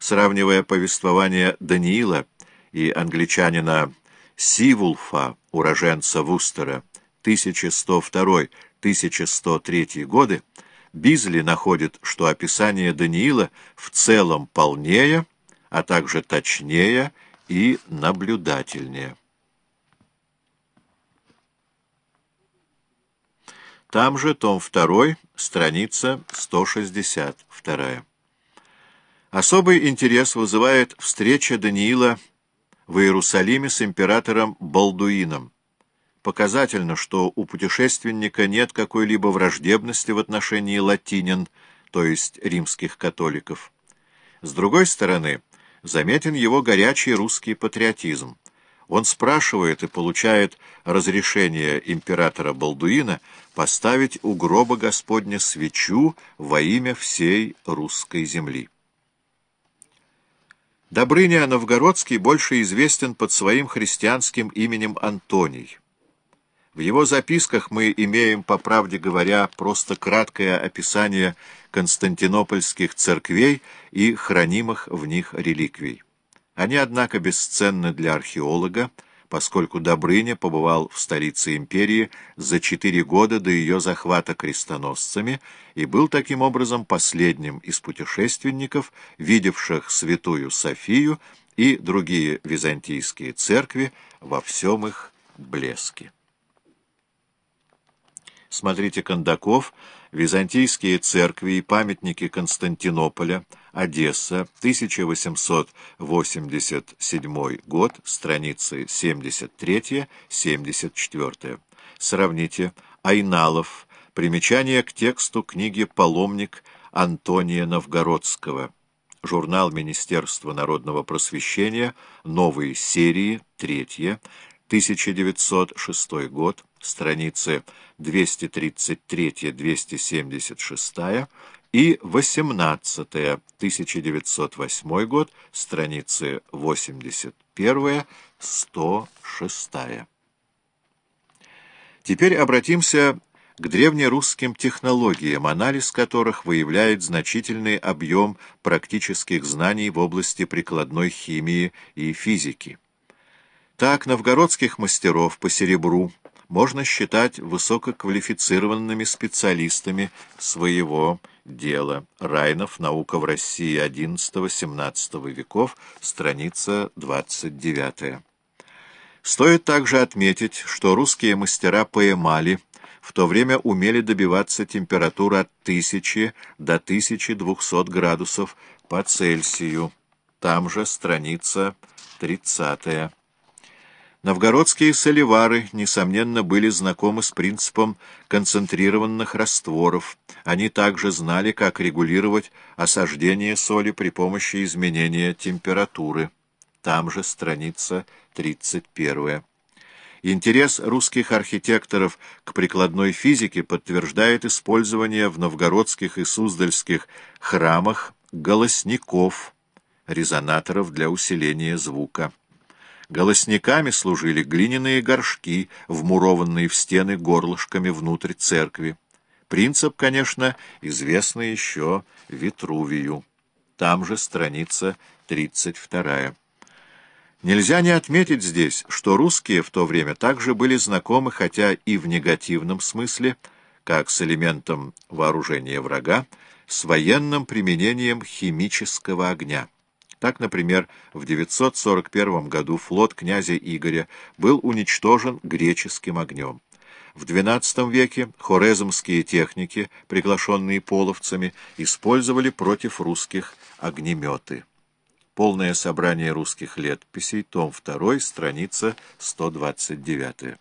сравнивая повествование Даниила и англичанина Сивулфа, уроженца Вустера, 1102-1103 годы, Бизли находит, что описание Даниила в целом полнее, а также точнее и наблюдательнее. Там же том 2, страница 162. Особый интерес вызывает встреча Даниила в Иерусалиме с императором Балдуином. Показательно, что у путешественника нет какой-либо враждебности в отношении латинин, то есть римских католиков. С другой стороны, заметен его горячий русский патриотизм. Он спрашивает и получает разрешение императора Балдуина поставить у гроба Господня свечу во имя всей русской земли. Добрыня Новгородский больше известен под своим христианским именем Антоний. В его записках мы имеем, по правде говоря, просто краткое описание константинопольских церквей и хранимых в них реликвий. Они, однако, бесценны для археолога, поскольку Добрыня побывал в столице империи за четыре года до ее захвата крестоносцами и был таким образом последним из путешественников, видевших Святую Софию и другие византийские церкви во всем их блеске. Смотрите Кондаков, Византийские церкви и памятники Константинополя, Одесса, 1887 год, страницы 73-74. Сравните Айналов, примечание к тексту книги «Паломник» Антония Новгородского. Журнал Министерства народного просвещения, новые серии, третья, 1906 год, страницы 233-276 и 18 1908 год, страницы 81-106. Теперь обратимся к древнерусским технологиям, анализ которых выявляет значительный объем практических знаний в области прикладной химии и физики. Так, новгородских мастеров по серебру можно считать высококвалифицированными специалистами своего дела. Райнов «Наука в России XI-XVII веков», страница 29. Стоит также отметить, что русские мастера по эмали в то время умели добиваться температуры от 1000 до 1200 градусов по Цельсию. Там же страница 30. Новгородские соливары, несомненно, были знакомы с принципом концентрированных растворов. Они также знали, как регулировать осаждение соли при помощи изменения температуры. Там же страница 31. Интерес русских архитекторов к прикладной физике подтверждает использование в новгородских и суздальских храмах голосников, резонаторов для усиления звука. Голосниками служили глиняные горшки, вмурованные в стены горлышками внутрь церкви. Принцип, конечно, известный еще Витрувию. Там же страница 32. Нельзя не отметить здесь, что русские в то время также были знакомы, хотя и в негативном смысле, как с элементом вооружения врага, с военным применением химического огня. Так, например, в 941 году флот князя Игоря был уничтожен греческим огнем. В XII веке хорезмские техники, приглашенные половцами, использовали против русских огнеметы. Полное собрание русских летописей, том 2, страница 129.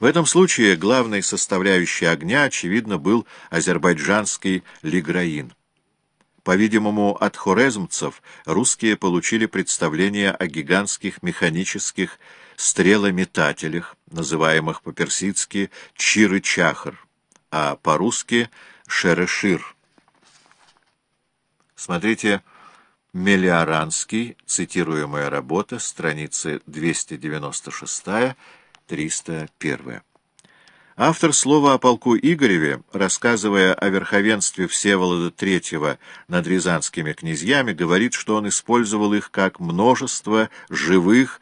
В этом случае главной составляющей огня, очевидно, был азербайджанский лиграин. По-видимому, от хорезмцев русские получили представление о гигантских механических стрелометателях, называемых по-персидски чиры-чахр, а по-русски шерешир. Смотрите Мелиоранский, цитируемая работа, страницы 296-301. Автор слова о полку Игореве, рассказывая о верховенстве Всеволода III над рязанскими князьями, говорит, что он использовал их как множество живых